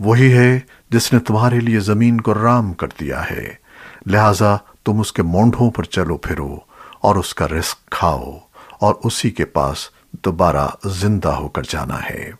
وہی ہے جس نے تمہارے لیے زمین کو رام کر دیا ہے۔ لہذا تم اس کے مونڈھوں پر چلو پھرو اور اس کا رزق کھاؤ اور اسی کے پاس دوبارہ زندہ ہو کر جانا ہے۔